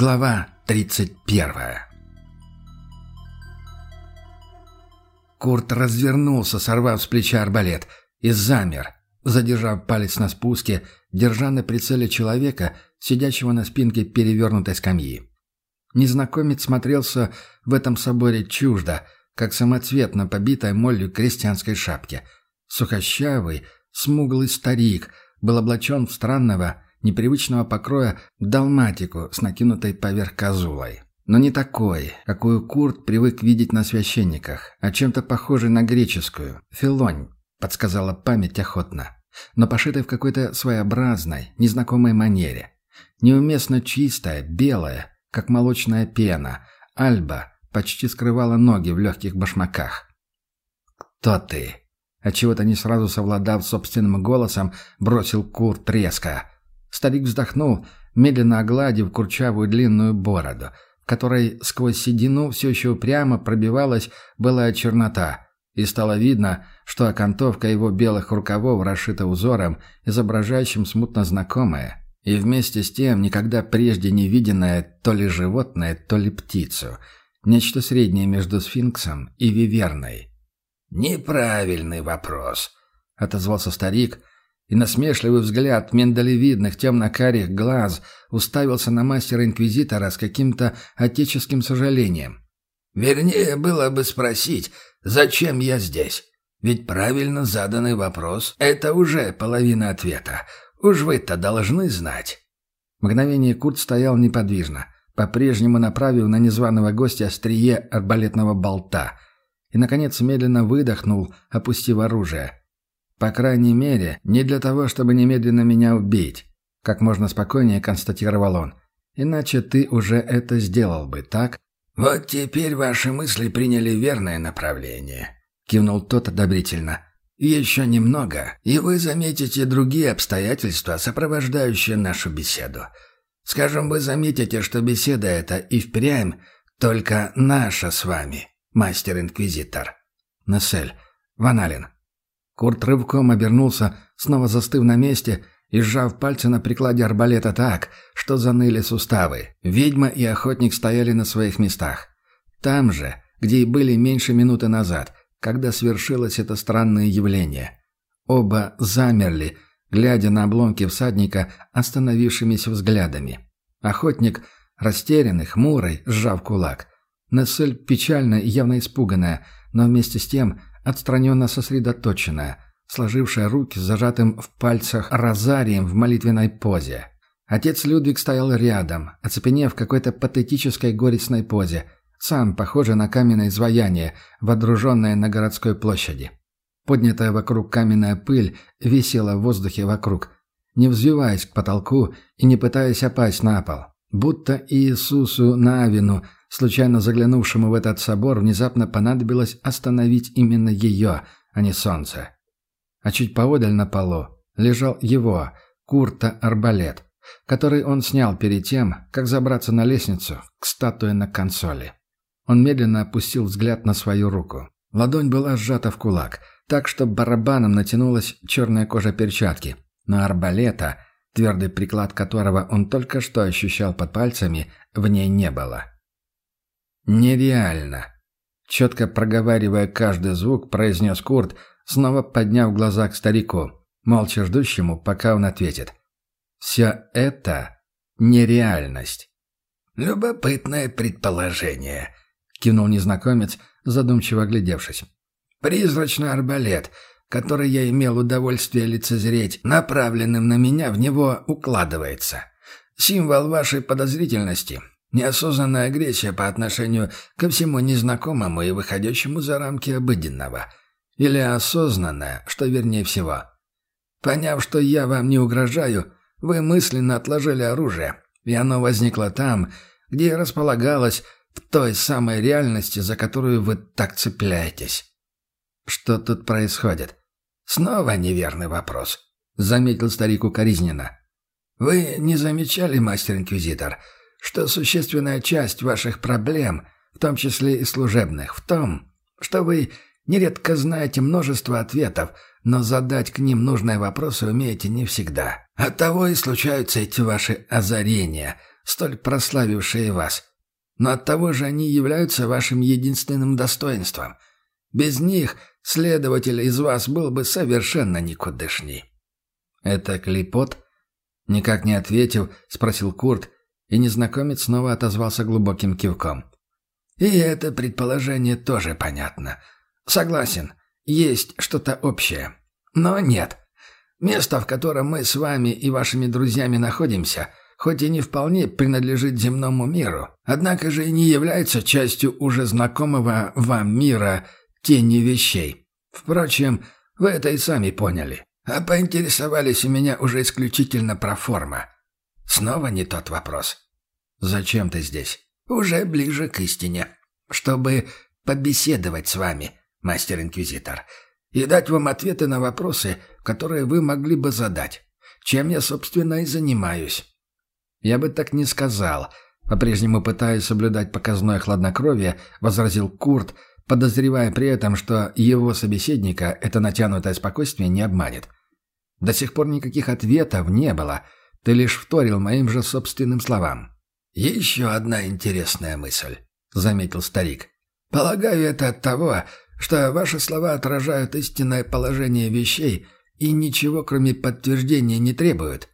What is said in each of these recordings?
Глава 31 Курт развернулся, сорвав с плеча арбалет, и замер, задержав палец на спуске, держа на прицеле человека, сидящего на спинке перевернутой скамьи. Незнакомец смотрелся в этом соборе чуждо, как самоцвет на побитой молью крестьянской шапке. Сухощавый, смуглый старик был облачен в странного, непривычного покроя далматику с накинутой поверх козулой. Но не такой, какую Курт привык видеть на священниках, а чем-то похожей на греческую, филонь, подсказала память охотно, но пошитой в какой-то своеобразной, незнакомой манере. Неуместно чистая, белая, как молочная пена, альба почти скрывала ноги в легких башмаках. «Кто ты?» Отчего-то не сразу совладав собственным голосом, бросил Курт резко. Старик вздохнул, медленно огладив курчавую длинную бороду, в которой сквозь седину все еще упрямо пробивалась былая чернота, и стало видно, что окантовка его белых рукавов расшита узором, изображающим смутно знакомое, и вместе с тем никогда прежде не виденное то ли животное, то ли птицу, нечто среднее между сфинксом и виверной. «Неправильный вопрос», — отозвался старик, и насмешливый взгляд миндалевидных темно-карих глаз уставился на мастера-инквизитора с каким-то отеческим сожалением. «Вернее, было бы спросить, зачем я здесь? Ведь правильно заданный вопрос — это уже половина ответа. Уж вы-то должны знать». Мгновение Курт стоял неподвижно, по-прежнему направив на незваного гостя острие арбалетного болта, и, наконец, медленно выдохнул, опустив оружие — по крайней мере, не для того, чтобы немедленно меня убить, как можно спокойнее констатировал он. Иначе ты уже это сделал бы, так? Вот теперь ваши мысли приняли верное направление, кивнул тот одобрительно. Еще немного, и вы заметите другие обстоятельства, сопровождающие нашу беседу. Скажем, вы заметите, что беседа эта и впрямь только наша с вами, мастер-инквизитор. Насель, Ваналин, Курт рывком обернулся, снова застыв на месте и сжав пальцы на прикладе арбалета так, что заныли суставы. Ведьма и охотник стояли на своих местах. Там же, где и были меньше минуты назад, когда свершилось это странное явление. Оба замерли, глядя на обломки всадника остановившимися взглядами. Охотник, растерянный, хмурый, сжав кулак. Нессель печально и явно испуганная, но вместе с тем отстраненно сосредоточенная, сложившая руки с зажатым в пальцах розарием в молитвенной позе. Отец Людвиг стоял рядом, оцепенев в какой-то патетической горестной позе, сам похожий на каменное изваяние, водруженное на городской площади. Поднятая вокруг каменная пыль висела в воздухе вокруг, не взвиваясь к потолку и не пытаясь опасть на пол. Будто Иисусу Навину – случайно заглянувшему в этот собор, внезапно понадобилось остановить именно ее, а не солнце. А чуть поодаль на полу лежал его, Курта, арбалет, который он снял перед тем, как забраться на лестницу к статуе на консоли. Он медленно опустил взгляд на свою руку. Ладонь была сжата в кулак, так что барабаном натянулась черная кожа перчатки. Но арбалета, твердый приклад которого он только что ощущал под пальцами, в ней не было. «Нереально!» Четко проговаривая каждый звук, произнес Курт, снова подняв глаза к старику, молча ждущему, пока он ответит. «Все это нереальность». «Любопытное предположение», — кивнул незнакомец, задумчиво глядевшись. «Призрачный арбалет, который я имел удовольствие лицезреть, направленным на меня в него укладывается. Символ вашей подозрительности Неосознанная агрессия по отношению ко всему незнакомому и выходящему за рамки обыденного. Или осознанная, что вернее всего. Поняв, что я вам не угрожаю, вы мысленно отложили оружие, и оно возникло там, где и располагалось в той самой реальности, за которую вы так цепляетесь. Что тут происходит? Снова неверный вопрос, заметил старик укоризненно. Вы не замечали, мастер-инквизитор, — что существенная часть ваших проблем, в том числе и служебных, в том, что вы нередко знаете множество ответов, но задать к ним нужные вопросы умеете не всегда. Оттого и случаются эти ваши озарения, столь прославившие вас. Но оттого же они являются вашим единственным достоинством. Без них следователь из вас был бы совершенно никудышний». «Это клепот?» Никак не ответив, спросил Курт, и незнакомец снова отозвался глубоким кивком. «И это предположение тоже понятно. Согласен, есть что-то общее. Но нет. Место, в котором мы с вами и вашими друзьями находимся, хоть и не вполне принадлежит земному миру, однако же и не является частью уже знакомого вам мира тени вещей. Впрочем, вы это и сами поняли. А поинтересовались у меня уже исключительно про форма. Снова не тот вопрос. Зачем ты здесь? Уже ближе к истине. Чтобы побеседовать с вами, мастер-инквизитор, и дать вам ответы на вопросы, которые вы могли бы задать. Чем я, собственно, и занимаюсь. Я бы так не сказал. По-прежнему пытаясь соблюдать показное хладнокровие, возразил Курт, подозревая при этом, что его собеседника это натянутое спокойствие не обманет. До сих пор никаких ответов не было. Ты лишь вторил моим же собственным словам. «Еще одна интересная мысль», — заметил старик. «Полагаю, это от того, что ваши слова отражают истинное положение вещей и ничего, кроме подтверждения, не требуют».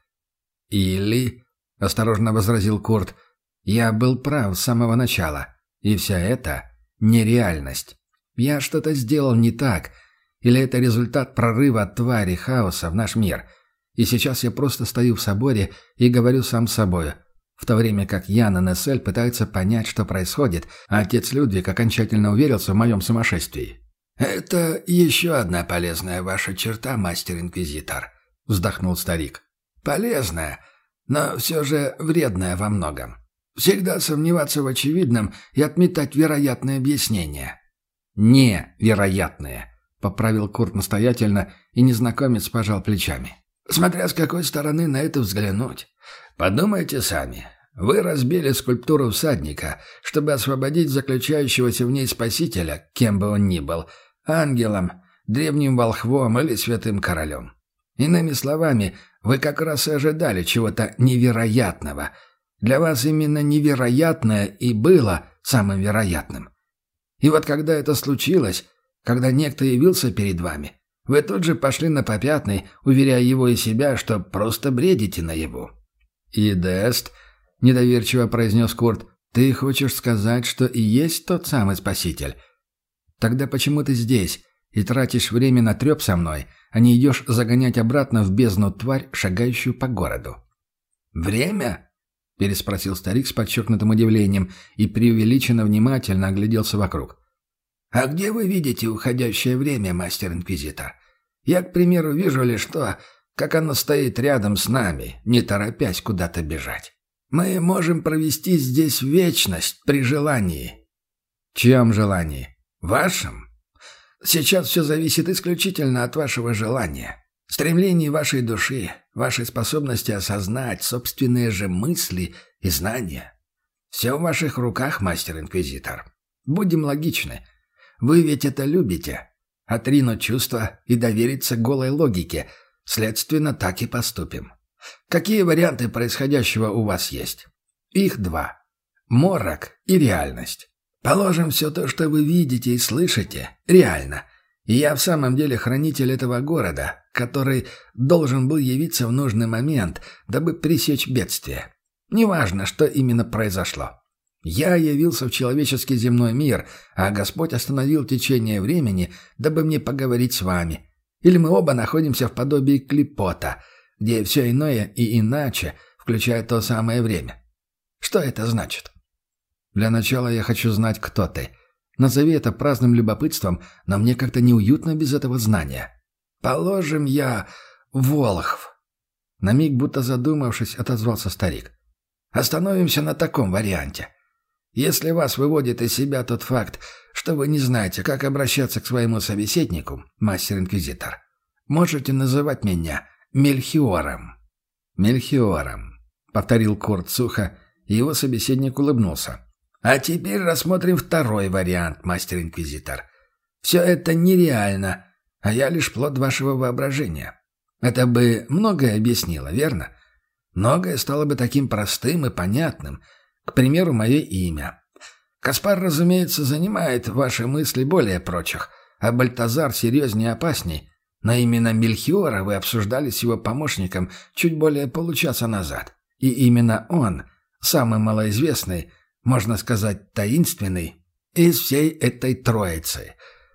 «Или», — осторожно возразил Курт, — «я был прав с самого начала, и вся это нереальность. Я что-то сделал не так, или это результат прорыва твари хаоса в наш мир. И сейчас я просто стою в соборе и говорю сам с собой, в то время как Яна Нессель пытается понять, что происходит, а отец Людвиг окончательно уверился в моем сумасшествии. «Это еще одна полезная ваша черта, мастер-инквизитор», — вздохнул старик. «Полезная, но все же вредная во многом. Всегда сомневаться в очевидном и отметать вероятные объяснения. «Невероятные», — поправил Курт настоятельно, и незнакомец пожал плечами. «Смотря с какой стороны на это взглянуть. Подумайте сами. Вы разбили скульптуру всадника, чтобы освободить заключающегося в ней спасителя, кем бы он ни был, ангелом, древним волхвом или святым королем. Иными словами, вы как раз и ожидали чего-то невероятного — для вас именно невероятное и было самым вероятным. И вот когда это случилось, когда некто явился перед вами, вы тут же пошли на попятный, уверяя его и себя, что просто бредите на его. «И Дест», — недоверчиво произнес Курт, — «ты хочешь сказать, что и есть тот самый спаситель? Тогда почему ты здесь и тратишь время на треп со мной, а не идешь загонять обратно в бездну тварь, шагающую по городу?» «Время?» — переспросил старик с подчеркнутым удивлением и преувеличенно внимательно огляделся вокруг. «А где вы видите уходящее время, мастер-инквизитор? Я, к примеру, вижу лишь то, как оно стоит рядом с нами, не торопясь куда-то бежать. Мы можем провести здесь вечность при желании». «Чьем желании?» «Вашем. Сейчас все зависит исключительно от вашего желания. Стремлений вашей души, вашей способности осознать собственные же мысли и знания. Все в ваших руках, мастер-инквизитор. Будем логичны. Вы ведь это любите. Отринуть чувства и довериться голой логике. Следственно, так и поступим. Какие варианты происходящего у вас есть? Их два. Морок и реальность. Положим, все то, что вы видите и слышите, реально – и я в самом деле хранитель этого города, который должен был явиться в нужный момент, дабы пресечь бедствие. Неважно, что именно произошло. Я явился в человеческий земной мир, а Господь остановил течение времени, дабы мне поговорить с вами. Или мы оба находимся в подобии клипота, где все иное и иначе, включая то самое время. Что это значит? Для начала я хочу знать, кто ты — Назови это праздным любопытством, но мне как-то неуютно без этого знания. Положим, я Волхв. На миг, будто задумавшись, отозвался старик. Остановимся на таком варианте. Если вас выводит из себя тот факт, что вы не знаете, как обращаться к своему собеседнику, мастер-инквизитор, можете называть меня Мельхиором. Мельхиором, повторил Курт сухо, и его собеседник улыбнулся. А теперь рассмотрим второй вариант, мастер-инквизитор. Все это нереально, а я лишь плод вашего воображения. Это бы многое объяснило, верно? многое стало бы таким простым и понятным. К примеру, мое имя. Каспар, разумеется, занимает ваши мысли более прочих, а Бальтазар серьезнее и опасней. Но именно Мельхиора вы обсуждали с его помощником чуть более получаса назад. И именно он, самый малоизвестный, можно сказать, таинственный, из всей этой троицы.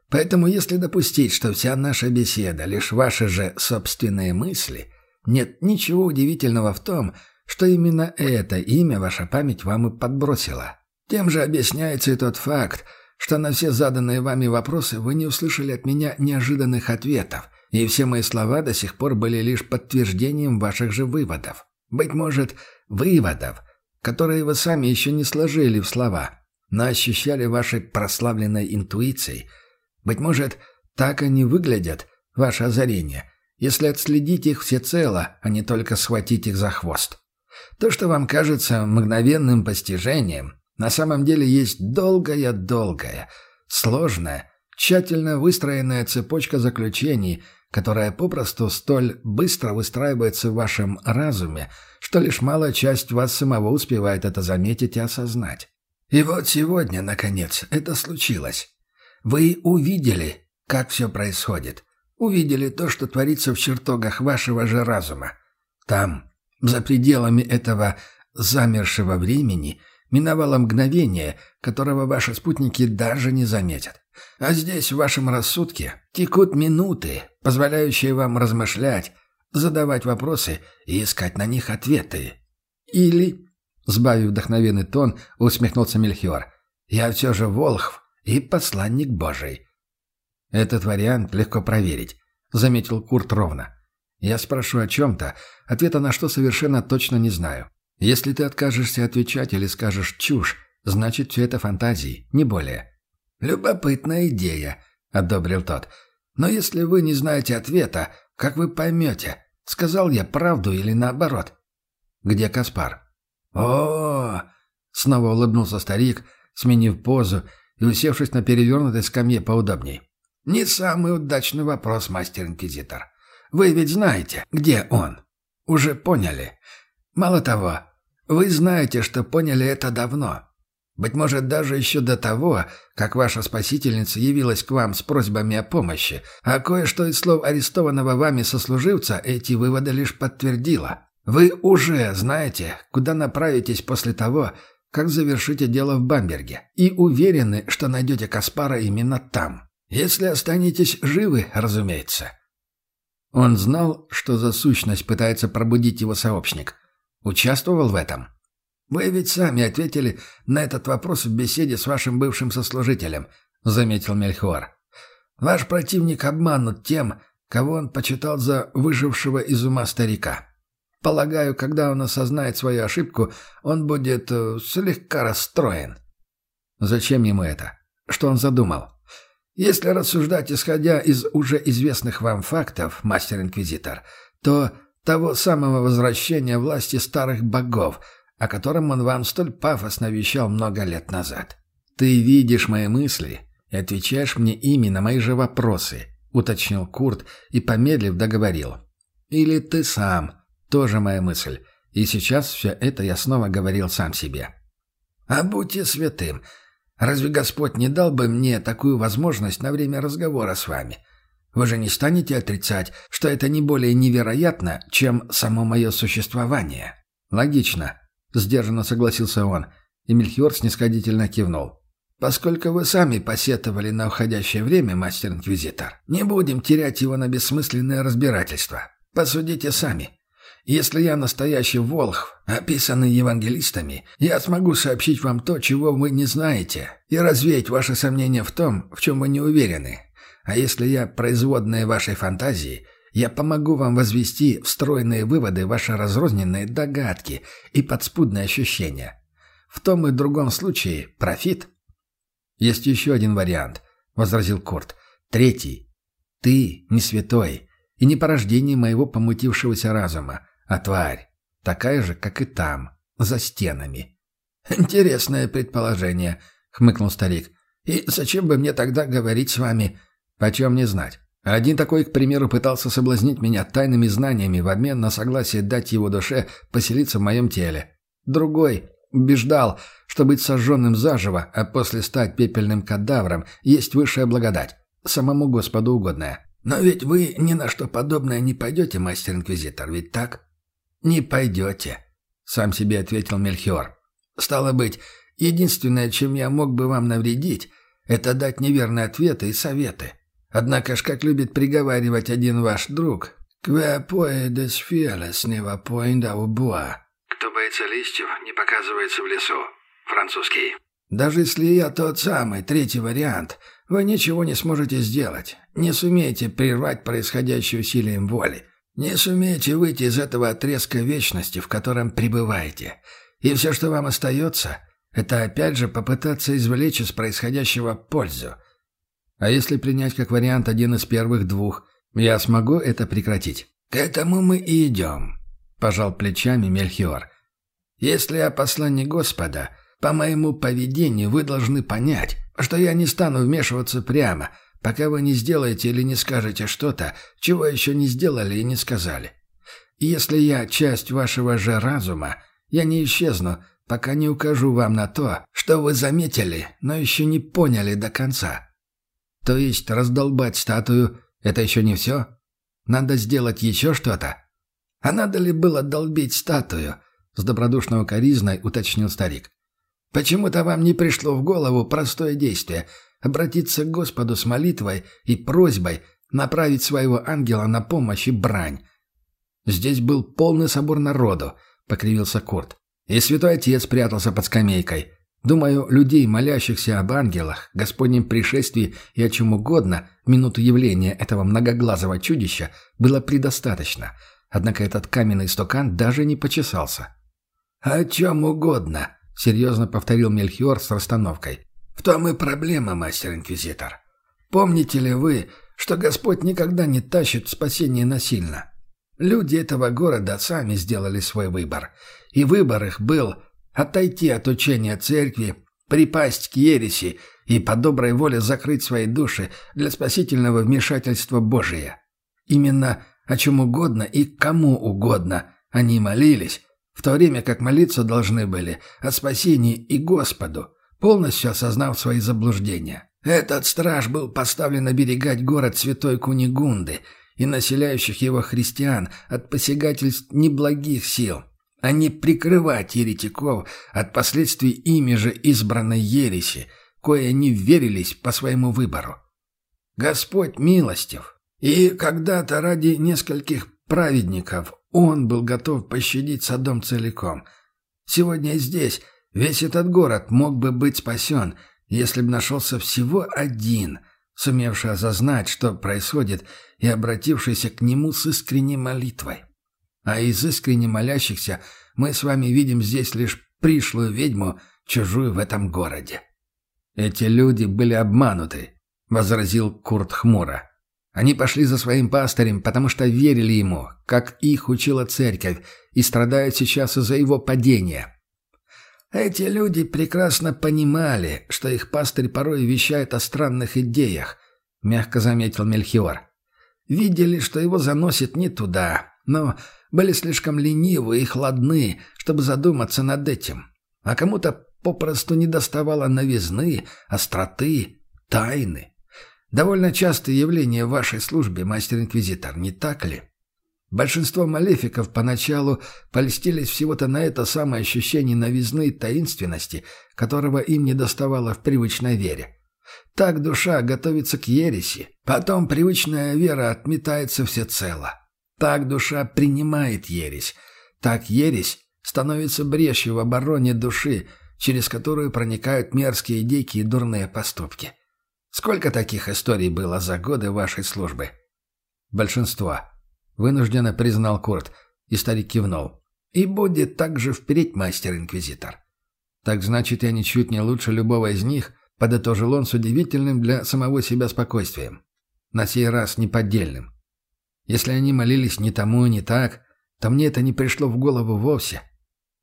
Поэтому если допустить, что вся наша беседа — лишь ваши же собственные мысли, нет ничего удивительного в том, что именно это имя ваша память вам и подбросила. Тем же объясняется и тот факт, что на все заданные вами вопросы вы не услышали от меня неожиданных ответов, и все мои слова до сих пор были лишь подтверждением ваших же выводов. Быть может, выводов, которые вы сами еще не сложили в слова, но ощущали вашей прославленной интуицией. Быть может, так они выглядят, ваше озарение, если отследить их всецело, а не только схватить их за хвост. То, что вам кажется мгновенным постижением, на самом деле есть долгая-долгая, сложная, тщательно выстроенная цепочка заключений, которая попросту столь быстро выстраивается в вашем разуме, что лишь малая часть вас самого успевает это заметить и осознать. И вот сегодня, наконец, это случилось. Вы увидели, как все происходит. Увидели то, что творится в чертогах вашего же разума. Там, за пределами этого замершего времени, миновало мгновение, которого ваши спутники даже не заметят. А здесь, в вашем рассудке, текут минуты, позволяющие вам размышлять, задавать вопросы и искать на них ответы. Или Сбавив вдохновенный тон, усмехнулся Мельхиор. «Я все же Волхв и посланник Божий». «Этот вариант легко проверить», — заметил Курт ровно. «Я спрошу о чем-то, ответа на что совершенно точно не знаю. Если ты откажешься отвечать или скажешь чушь, значит, все это фантазии, не более». «Любопытная идея», — одобрил тот. «Но если вы не знаете ответа, как вы поймете, сказал я правду или наоборот?» «Где Каспар?» о, Снова улыбнулся старик, сменив позу и усевшись на перевернутой скамье поудобней. «Не самый удачный вопрос, мастер-инквизитор. Вы ведь знаете, где он? Уже поняли. Мало того, вы знаете, что поняли это давно. Быть может, даже еще до того, как ваша спасительница явилась к вам с просьбами о помощи, а кое-что из слов арестованного вами сослуживца эти выводы лишь подтвердило. Вы уже знаете, куда направитесь после того, как завершите дело в Бамберге, и уверены, что найдете Каспара именно там. Если останетесь живы, разумеется. Он знал, что за сущность пытается пробудить его сообщник. Участвовал в этом? Вы ведь сами ответили на этот вопрос в беседе с вашим бывшим сослужителем, заметил Мельхиор. Ваш противник обманут тем, кого он почитал за выжившего из ума старика. Полагаю, когда он осознает свою ошибку, он будет э, слегка расстроен. Зачем ему это? Что он задумал? Если рассуждать, исходя из уже известных вам фактов, мастер-инквизитор, то того самого возвращения власти старых богов, о котором он вам столь пафосно вещал много лет назад. «Ты видишь мои мысли и отвечаешь мне ими на мои же вопросы», — уточнил Курт и, помедлив, договорил. «Или ты сам, тоже моя мысль. И сейчас все это я снова говорил сам себе. «А будьте святым. Разве Господь не дал бы мне такую возможность на время разговора с вами? Вы же не станете отрицать, что это не более невероятно, чем само мое существование?» «Логично», — сдержанно согласился он, и Мельхиор снисходительно кивнул. «Поскольку вы сами посетовали на уходящее время, мастер-инквизитор, не будем терять его на бессмысленное разбирательство. Посудите сами. Если я настоящий волхв, описанный евангелистами, я смогу сообщить вам то, чего вы не знаете, и развеять ваши сомнения в том, в чем вы не уверены. А если я производная вашей фантазии, я помогу вам возвести встроенные выводы ваши разрозненные догадки и подспудные ощущения. В том и другом случае профит. Есть еще один вариант, — возразил Курт. Третий. Ты не святой и не порождение моего помутившегося разума а тварь такая же, как и там, за стенами. «Интересное предположение», — хмыкнул старик. «И зачем бы мне тогда говорить с вами?» «Почем не знать? Один такой, к примеру, пытался соблазнить меня тайными знаниями в обмен на согласие дать его душе поселиться в моем теле. Другой убеждал, что быть сожженным заживо, а после стать пепельным кадавром, есть высшая благодать, самому Господу угодная. Но ведь вы ни на что подобное не пойдете, мастер-инквизитор, ведь так? Не пойдете, сам себе ответил Мельхиор. Стало быть, единственное, чем я мог бы вам навредить, это дать неверные ответы и советы. Однако ж, как любит приговаривать один ваш друг, «Кве поэдес убуа». «Кто боится листьев, не показывается в лесу». Французский. «Даже если я тот самый, третий вариант, вы ничего не сможете сделать. Не сумеете прервать происходящее усилием воли. Не сумеете выйти из этого отрезка вечности, в котором пребываете. И все, что вам остается, это опять же попытаться извлечь из происходящего пользу. А если принять как вариант один из первых двух, я смогу это прекратить? К этому мы и идем, пожал плечами Мельхиор. Если я посланник Господа, по моему поведению вы должны понять, что я не стану вмешиваться прямо, пока вы не сделаете или не скажете что-то, чего еще не сделали и не сказали. И если я часть вашего же разума, я не исчезну, пока не укажу вам на то, что вы заметили, но еще не поняли до конца. То есть раздолбать статую — это еще не все? Надо сделать еще что-то? А надо ли было долбить статую? С добродушной укоризной уточнил старик. Почему-то вам не пришло в голову простое действие — обратиться к Господу с молитвой и просьбой направить своего ангела на помощь и брань. Здесь был полный собор народу, — покривился Курт. И святой отец прятался под скамейкой. Думаю, людей, молящихся об ангелах, Господнем пришествии и о чем угодно, в минуту явления этого многоглазого чудища, было предостаточно. Однако этот каменный стакан даже не почесался. «О чем угодно», — серьезно повторил Мельхиор с расстановкой. «В том и проблема, мастер-инквизитор. Помните ли вы, что Господь никогда не тащит спасение насильно? Люди этого города сами сделали свой выбор, и выбор их был — Отойти от учения церкви, припасть к ереси и по доброй воле закрыть свои души для спасительного вмешательства Божия. Именно о чем угодно и кому угодно они молились, в то время как молиться должны были о спасении и Господу, полностью осознав свои заблуждения. Этот страж был поставлен оберегать город Святой Кунигунды и населяющих его христиан от посягательств неблагих сил – а не прикрывать еретиков от последствий ими же избранной ереси, кое они верились по своему выбору. Господь милостив, и когда-то ради нескольких праведников Он был готов пощадить Содом целиком. Сегодня здесь весь этот город мог бы быть спасен, если бы нашелся всего один, сумевший осознать, что происходит, и обратившийся к Нему с искренней молитвой. А из искренне молящихся мы с вами видим здесь лишь пришлую ведьму, чужую в этом городе». «Эти люди были обмануты», — возразил Курт хмуро. «Они пошли за своим пастырем, потому что верили ему, как их учила церковь, и страдают сейчас из-за его падения». Эти люди прекрасно понимали, что их пастырь порой вещает о странных идеях, — мягко заметил Мельхиор. Видели, что его заносит не туда, но были слишком ленивы и хладны, чтобы задуматься над этим. А кому-то попросту не доставало новизны, остроты, тайны. Довольно частое явление в вашей службе, мастер-инквизитор, не так ли? Большинство малефиков поначалу польстились всего-то на это самое ощущение новизны и таинственности, которого им не доставало в привычной вере. Так душа готовится к ереси, потом привычная вера отметается всецело. Так душа принимает ересь. Так ересь становится брешью в обороне души, через которую проникают мерзкие и дурные поступки. Сколько таких историй было за годы вашей службы? Большинство. Вынужденно признал Курт, и старик кивнул. И будет так же впредь, мастер-инквизитор. Так значит, я ничуть не лучше любого из них, подытожил он с удивительным для самого себя спокойствием. На сей раз неподдельным. Если они молились не тому и не так, то мне это не пришло в голову вовсе.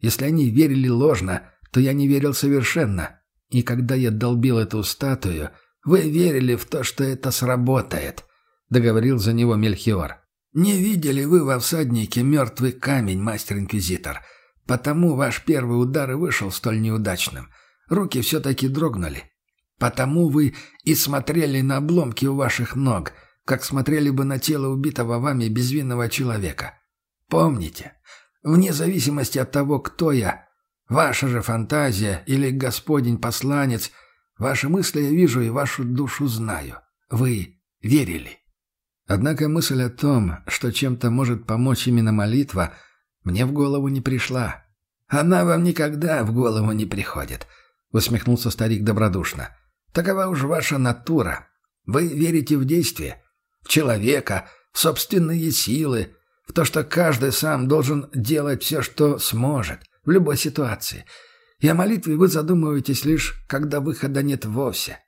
Если они верили ложно, то я не верил совершенно. И когда я долбил эту статую, вы верили в то, что это сработает. — договорил за него Мельхиор. «Не видели вы во всаднике мертвый камень, мастер-инквизитор? Потому ваш первый удар и вышел столь неудачным. Руки все-таки дрогнули. Потому вы и смотрели на обломки у ваших ног, как смотрели бы на тело убитого вами безвинного человека. Помните, вне зависимости от того, кто я, ваша же фантазия или господень посланец, ваши мысли я вижу и вашу душу знаю. Вы верили. Однако мысль о том, что чем-то может помочь именно молитва, мне в голову не пришла. Она вам никогда в голову не приходит, усмехнулся старик добродушно. Такова уж ваша натура. Вы верите в действие, в человека, в собственные силы, в то, что каждый сам должен делать все, что сможет, в любой ситуации. И о молитве вы задумываетесь лишь, когда выхода нет вовсе.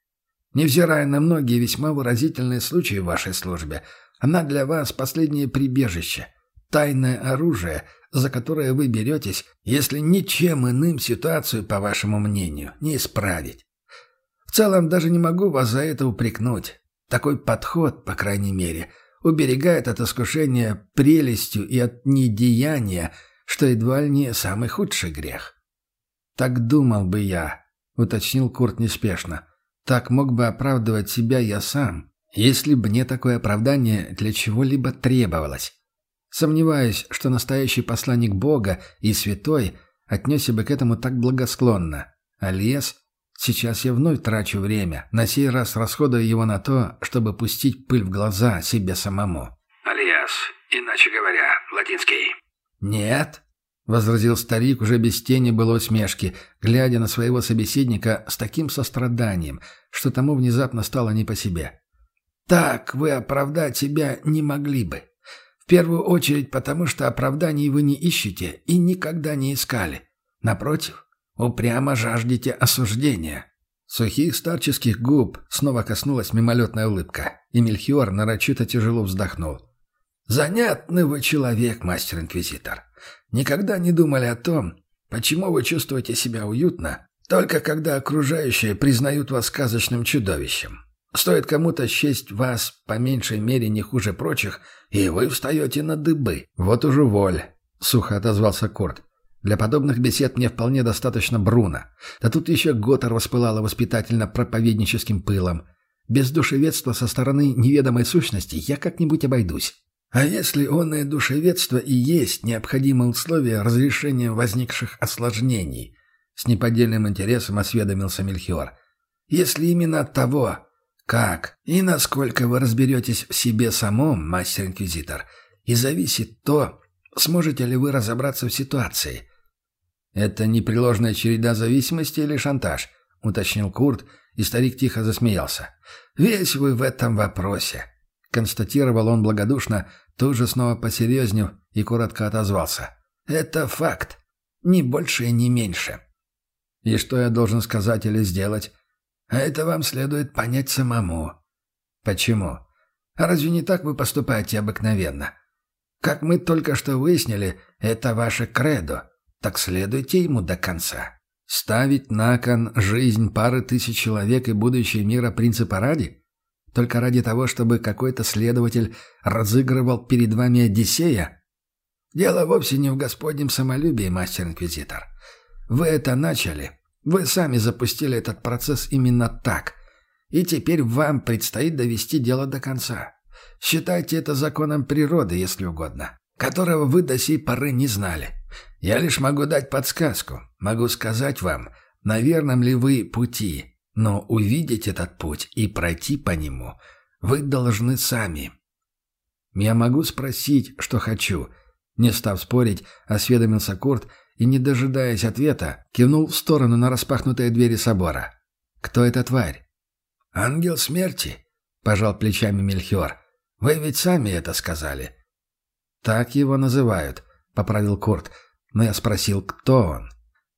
Невзирая на многие весьма выразительные случаи в вашей службе, она для вас последнее прибежище, тайное оружие, за которое вы беретесь, если ничем иным ситуацию, по вашему мнению, не исправить. В целом даже не могу вас за это упрекнуть. Такой подход, по крайней мере, уберегает от искушения прелестью и от недеяния, что едва ли не самый худший грех. «Так думал бы я», — уточнил Курт неспешно. «Так мог бы оправдывать себя я сам, если бы мне такое оправдание для чего-либо требовалось. Сомневаюсь, что настоящий посланник Бога и святой отнесся бы к этому так благосклонно. А лес Сейчас я вновь трачу время, на сей раз расходуя его на то, чтобы пустить пыль в глаза себе самому. «Алиас, иначе говоря, латинский». «Нет», — возразил старик уже без тени было усмешки, глядя на своего собеседника с таким состраданием, что тому внезапно стало не по себе. «Так вы оправдать себя не могли бы. В первую очередь потому, что оправданий вы не ищете и никогда не искали. Напротив, Упрямо жаждете осуждения». Сухих старческих губ снова коснулась мимолетная улыбка, и Мельхиор нарочито тяжело вздохнул. «Занятный вы человек, мастер-инквизитор. Никогда не думали о том, почему вы чувствуете себя уютно, только когда окружающие признают вас сказочным чудовищем. Стоит кому-то счесть вас по меньшей мере не хуже прочих, и вы встаете на дыбы». «Вот уже воль», — сухо отозвался Корт. Для подобных бесед мне вполне достаточно Бруно. Да тут еще Готтер воспылала воспитательно-проповедническим пылом. Без душеведства со стороны неведомой сущности я как-нибудь обойдусь. А если онное душеведство и есть необходимое условие разрешения возникших осложнений? С неподдельным интересом осведомился Мельхиор. Если именно от того, как и насколько вы разберетесь в себе самом, мастер-инквизитор, и зависит то, сможете ли вы разобраться в ситуации. «Это непреложная череда зависимости или шантаж?» — уточнил Курт, и старик тихо засмеялся. «Весь вы в этом вопросе», — констатировал он благодушно, тоже снова посерьезнее и коротко отозвался. «Это факт. Ни больше и ни меньше». «И что я должен сказать или сделать?» «А это вам следует понять самому». «Почему?» «А разве не так вы поступаете обыкновенно?» «Как мы только что выяснили, это ваше кредо так следуйте ему до конца. Ставить на кон жизнь пары тысяч человек и будущее мира принципа ради? Только ради того, чтобы какой-то следователь разыгрывал перед вами Одиссея? Дело вовсе не в господнем самолюбии, мастер-инквизитор. Вы это начали. Вы сами запустили этот процесс именно так. И теперь вам предстоит довести дело до конца. Считайте это законом природы, если угодно, которого вы до сей поры не знали. Я лишь могу дать подсказку, могу сказать вам, на верном ли вы пути, но увидеть этот путь и пройти по нему вы должны сами. Я могу спросить, что хочу. Не став спорить, осведомился Курт и, не дожидаясь ответа, кивнул в сторону на распахнутые двери собора. «Кто эта тварь?» «Ангел смерти», — пожал плечами Мельхиор. «Вы ведь сами это сказали». «Так его называют», — поправил Курт. Но я спросил, кто он.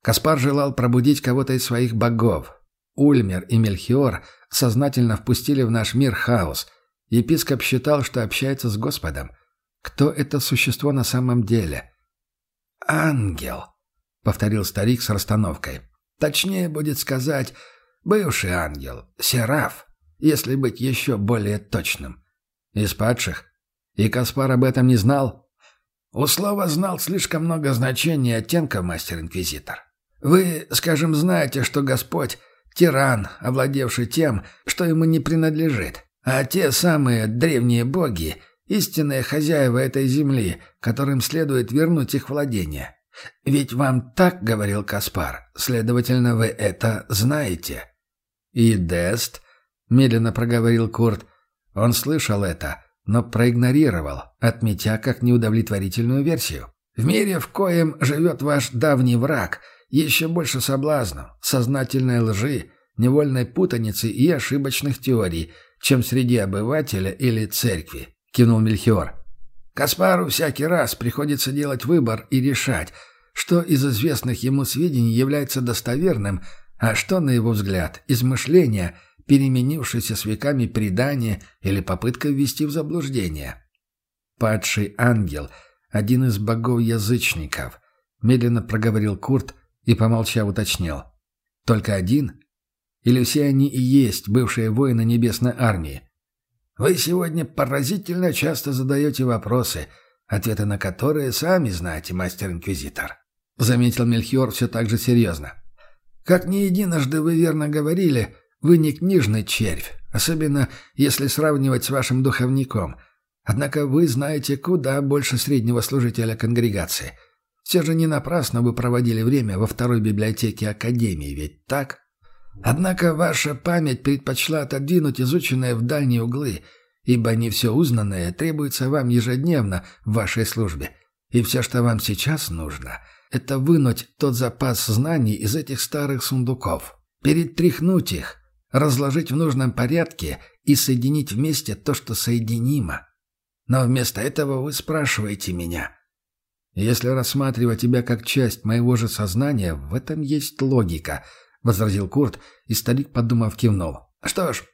Каспар желал пробудить кого-то из своих богов. Ульмер и Мельхиор сознательно впустили в наш мир хаос. Епископ считал, что общается с Господом. Кто это существо на самом деле? «Ангел», — повторил старик с расстановкой. «Точнее будет сказать, бывший ангел, Сераф, если быть еще более точным. Из падших? И Каспар об этом не знал? У слова «знал» слишком много значений и оттенков, мастер-инквизитор. Вы, скажем, знаете, что Господь — тиран, овладевший тем, что ему не принадлежит, а те самые древние боги — истинные хозяева этой земли, которым следует вернуть их владение. Ведь вам так говорил Каспар, следовательно, вы это знаете. И Дест, медленно проговорил Курт, он слышал это, но проигнорировал, отметя как неудовлетворительную версию. В мире, в коем живет ваш давний враг, еще больше соблазнов, сознательной лжи, невольной путаницы и ошибочных теорий, чем среди обывателя или церкви», — кинул Мельхиор. Каспару всякий раз приходится делать выбор и решать, что из известных ему сведений является достоверным, а что, на его взгляд, измышление, переменившееся с веками предание или попытка ввести в заблуждение. «Падший ангел, один из богов-язычников», — медленно проговорил Курт и, помолчав, уточнил. «Только один? Или все они и есть бывшие воины Небесной Армии?» Вы сегодня поразительно часто задаете вопросы, ответы на которые сами знаете, мастер-инквизитор», — заметил Мельхиор все так же серьезно. «Как не единожды вы верно говорили, вы не книжный червь, особенно если сравнивать с вашим духовником. Однако вы знаете куда больше среднего служителя конгрегации. Все же не напрасно вы проводили время во второй библиотеке Академии, ведь так?» Однако ваша память предпочла отодвинуть изученное в дальние углы, ибо не все узнанное требуется вам ежедневно в вашей службе. И все, что вам сейчас нужно, это вынуть тот запас знаний из этих старых сундуков, перетряхнуть их, разложить в нужном порядке и соединить вместе то, что соединимо. Но вместо этого вы спрашиваете меня. Если рассматривать тебя как часть моего же сознания, в этом есть логика —— возразил Курт, и старик, подумав, кивнул. «Что ж,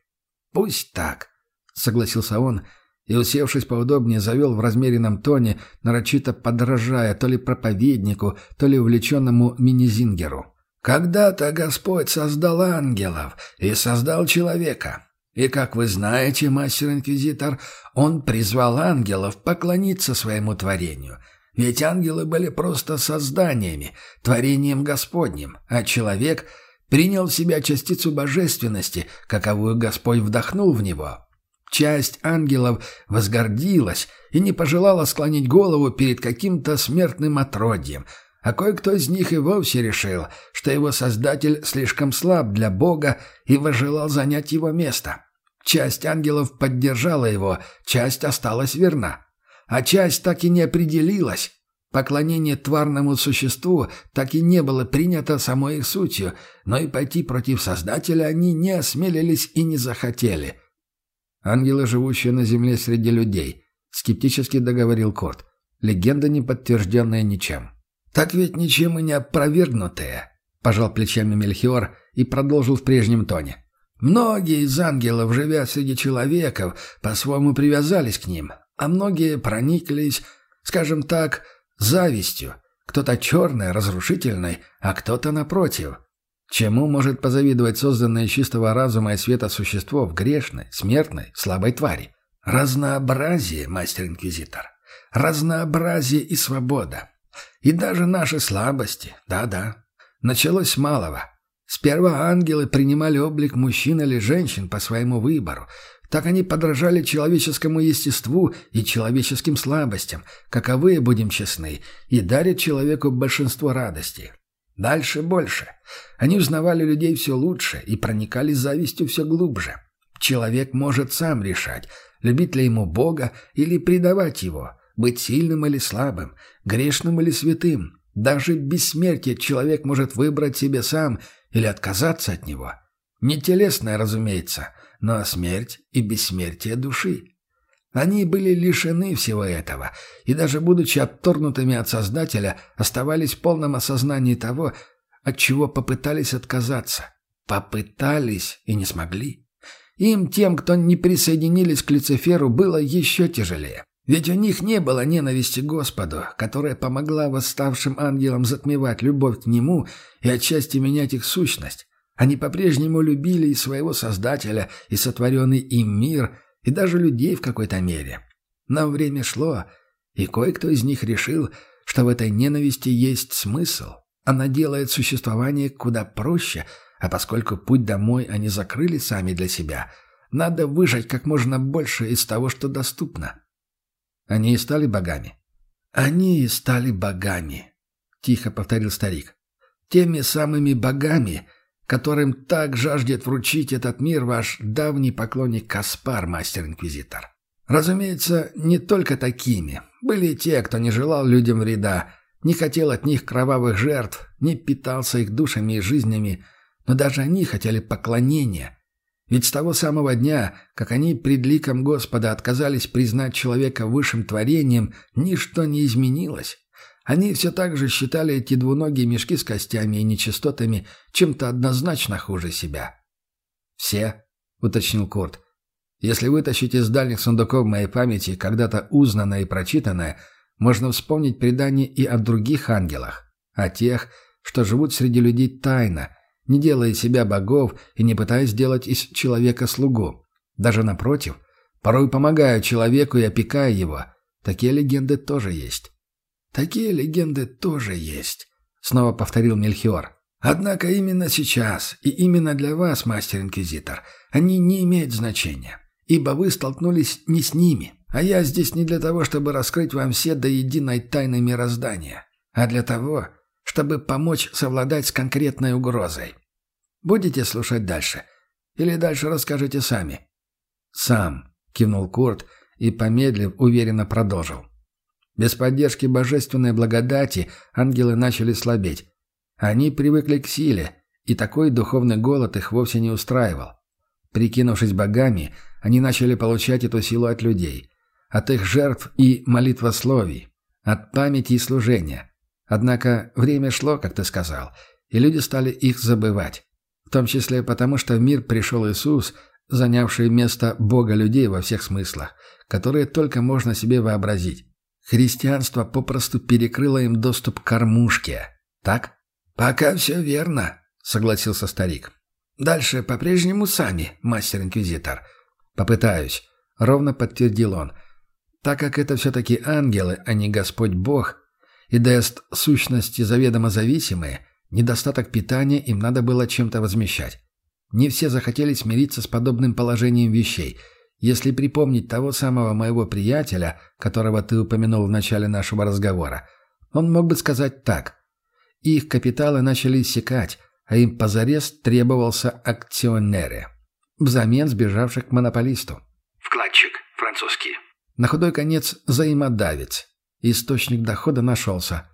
пусть так», — согласился он, и, усевшись поудобнее, завел в размеренном тоне, нарочито подражая то ли проповеднику, то ли увлеченному мини-зингеру. «Когда-то Господь создал ангелов и создал человека». И, как вы знаете, мастер-инквизитор, он призвал ангелов поклониться своему творению. Ведь ангелы были просто созданиями, творением Господним, а человек принял в себя частицу божественности, каковую Господь вдохнул в него. Часть ангелов возгордилась и не пожелала склонить голову перед каким-то смертным отродьем, а кое-кто из них и вовсе решил, что его Создатель слишком слаб для Бога и возжелал занять его место. Часть ангелов поддержала его, часть осталась верна, а часть так и не определилась, Поклонение тварному существу так и не было принято самой их сутью, но и пойти против Создателя они не осмелились и не захотели. «Ангелы, живущие на земле среди людей», — скептически договорил Корт. «Легенда, не подтвержденная ничем». «Так ведь ничем и не опровергнутая», — пожал плечами Мельхиор и продолжил в прежнем тоне. «Многие из ангелов, живя среди человеков, по-своему привязались к ним, а многие прониклись, скажем так, — завистью. Кто-то черный, разрушительный, а кто-то напротив. Чему может позавидовать созданное чистого разума и света существо в грешной, смертной, слабой твари? Разнообразие, мастер-инквизитор. Разнообразие и свобода. И даже наши слабости, да-да. Началось малого. Сперва ангелы принимали облик мужчин или женщин по своему выбору, так они подражали человеческому естеству и человеческим слабостям, каковые, будем честны, и дарят человеку большинство радости. Дальше больше. Они узнавали людей все лучше и проникали завистью все глубже. Человек может сам решать, любить ли ему Бога или предавать его, быть сильным или слабым, грешным или святым. Даже бессмертие человек может выбрать себе сам или отказаться от него. Не телесное, разумеется, но смерть и бессмертие души. Они были лишены всего этого, и даже будучи отторгнутыми от Создателя, оставались в полном осознании того, от чего попытались отказаться. Попытались и не смогли. Им, тем, кто не присоединились к Люциферу, было еще тяжелее. Ведь у них не было ненависти Господу, которая помогла восставшим ангелам затмевать любовь к Нему и отчасти менять их сущность. Они по-прежнему любили и своего Создателя, и сотворенный им мир, и даже людей в какой-то мере. Но время шло, и кое-кто из них решил, что в этой ненависти есть смысл. Она делает существование куда проще, а поскольку путь домой они закрыли сами для себя, надо выжать как можно больше из того, что доступно. Они и стали богами. Они и стали богами, тихо повторил старик. Теми самыми богами, которым так жаждет вручить этот мир ваш давний поклонник Каспар, мастер-инквизитор. Разумеется, не только такими. Были те, кто не желал людям вреда, не хотел от них кровавых жертв, не питался их душами и жизнями, но даже они хотели поклонения. Ведь с того самого дня, как они пред ликом Господа отказались признать человека высшим творением, ничто не изменилось. Они все так же считали эти двуногие мешки с костями и нечистотами чем-то однозначно хуже себя. «Все?» — уточнил Курт. «Если вытащить из дальних сундуков моей памяти когда-то узнанное и прочитанное, можно вспомнить предания и о других ангелах, о тех, что живут среди людей тайно, не делая себя богов и не пытаясь сделать из человека слугу. Даже напротив, порой помогая человеку и опекая его. Такие легенды тоже есть». «Такие легенды тоже есть», — снова повторил Мельхиор. «Однако именно сейчас и именно для вас, мастер-инквизитор, они не имеют значения, ибо вы столкнулись не с ними, а я здесь не для того, чтобы раскрыть вам все до единой тайны мироздания, а для того, чтобы помочь совладать с конкретной угрозой. Будете слушать дальше? Или дальше расскажете сами?» «Сам», — кивнул Курт и, помедлив, уверенно продолжил. Без поддержки божественной благодати ангелы начали слабеть. Они привыкли к силе, и такой духовный голод их вовсе не устраивал. Прикинувшись богами, они начали получать эту силу от людей, от их жертв и молитвословий, от памяти и служения. Однако время шло, как ты сказал, и люди стали их забывать. В том числе потому, что в мир пришел Иисус, занявший место Бога людей во всех смыслах, которые только можно себе вообразить. Христианство попросту перекрыло им доступ к кормушке. Так? Пока все верно, согласился старик. Дальше по-прежнему сами, мастер-инквизитор. Попытаюсь. Ровно подтвердил он. Так как это все-таки ангелы, а не Господь Бог, и даст сущности заведомо зависимые, недостаток питания им надо было чем-то возмещать. Не все захотели смириться с подобным положением вещей – если припомнить того самого моего приятеля, которого ты упомянул в начале нашего разговора, он мог бы сказать так. Их капиталы начали иссякать, а им позарез требовался акционеры. Взамен сбежавших к монополисту. Вкладчик, французский. На худой конец взаимодавец. Источник дохода нашелся.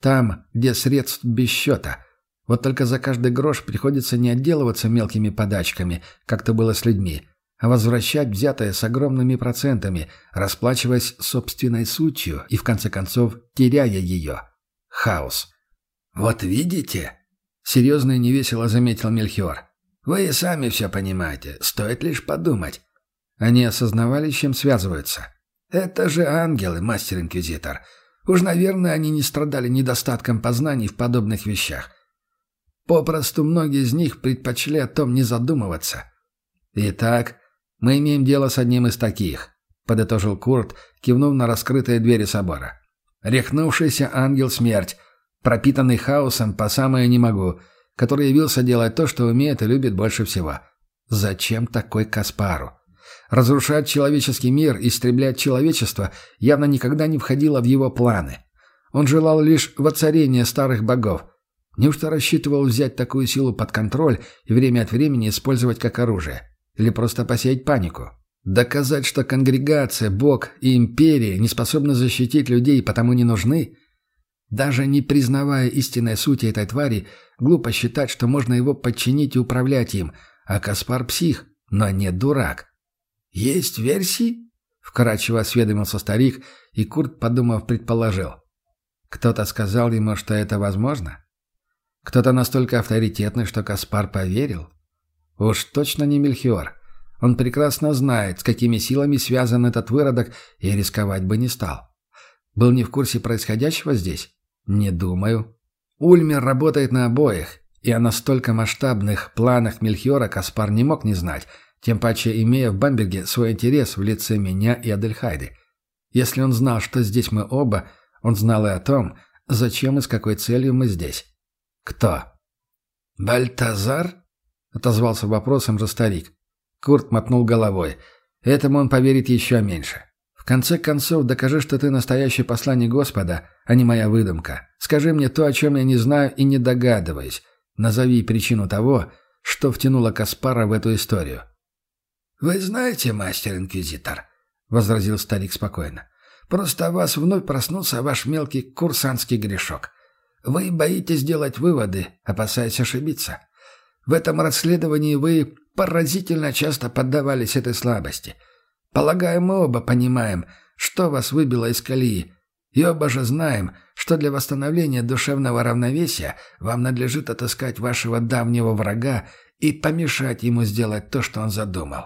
Там, где средств без счета. Вот только за каждый грош приходится не отделываться мелкими подачками, как то было с людьми, а возвращать взятое с огромными процентами, расплачиваясь собственной сутью и, в конце концов, теряя ее. Хаос. «Вот видите?» — серьезно и невесело заметил Мельхиор. «Вы и сами все понимаете. Стоит лишь подумать». Они осознавали, с чем связываются. «Это же ангелы, мастер-инквизитор. Уж, наверное, они не страдали недостатком познаний в подобных вещах. Попросту многие из них предпочли о том не задумываться». «Итак, «Мы имеем дело с одним из таких», — подытожил Курт, кивнув на раскрытые двери собора. «Рехнувшийся ангел смерть, пропитанный хаосом по самое не могу, который явился делать то, что умеет и любит больше всего. Зачем такой Каспару? Разрушать человеческий мир, истреблять человечество явно никогда не входило в его планы. Он желал лишь воцарения старых богов. Неужто рассчитывал взять такую силу под контроль и время от времени использовать как оружие? Или просто посеять панику? Доказать, что конгрегация, Бог и империя не способны защитить людей и потому не нужны? Даже не признавая истинной сути этой твари, глупо считать, что можно его подчинить и управлять им, а Каспар псих, но не дурак. «Есть версии?» — вкратчиво осведомился старик, и Курт, подумав, предположил. Кто-то сказал ему, что это возможно? Кто-то настолько авторитетный, что Каспар поверил? Уж точно не Мельхиор. Он прекрасно знает, с какими силами связан этот выродок, и рисковать бы не стал. Был не в курсе происходящего здесь? Не думаю. Ульмер работает на обоих, и о настолько масштабных планах Мельхиора Каспар не мог не знать, тем паче имея в Бамберге свой интерес в лице меня и Адельхайды. Если он знал, что здесь мы оба, он знал и о том, зачем и с какой целью мы здесь. «Кто?» «Бальтазар?» — отозвался вопросом же старик. Курт мотнул головой. Этому он поверит еще меньше. В конце концов, докажи, что ты настоящий посланник Господа, а не моя выдумка. Скажи мне то, о чем я не знаю и не догадываюсь. Назови причину того, что втянуло Каспара в эту историю. «Вы знаете, мастер-инквизитор», — возразил старик спокойно, — «просто у вас вновь проснулся ваш мелкий курсантский грешок. Вы боитесь делать выводы, опасаясь ошибиться. В этом расследовании вы поразительно часто поддавались этой слабости. Полагаю, мы оба понимаем, что вас выбило из колеи, и оба же знаем, что для восстановления душевного равновесия вам надлежит отыскать вашего давнего врага и помешать ему сделать то, что он задумал.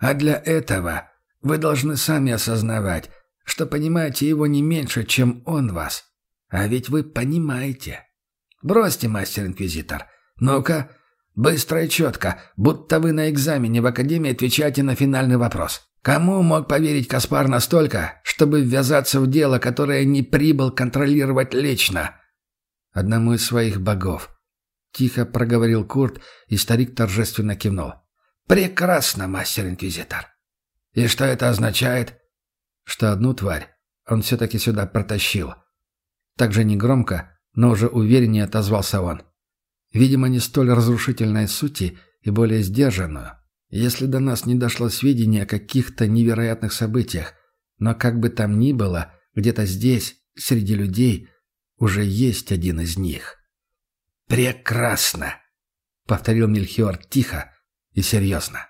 А для этого вы должны сами осознавать, что понимаете его не меньше, чем он вас. А ведь вы понимаете. Бросьте, мастер-инквизитор. Ну-ка, быстро и четко, будто вы на экзамене в академии отвечаете на финальный вопрос. Кому мог поверить Каспар настолько, чтобы ввязаться в дело, которое не прибыл контролировать лично? Одному из своих богов. Тихо проговорил Курт, и старик торжественно кивнул. «Прекрасно, мастер-инквизитор. И что это означает?» «Что одну тварь он все-таки сюда протащил». Так же негромко, но уже увереннее отозвался он. Видимо, не столь разрушительной сути и более сдержанную. Если до нас не дошло сведения о каких-то невероятных событиях, но как бы там ни было, где-то здесь, среди людей, уже есть один из них. «Прекрасно!» — повторил Мельхиор тихо и серьезно.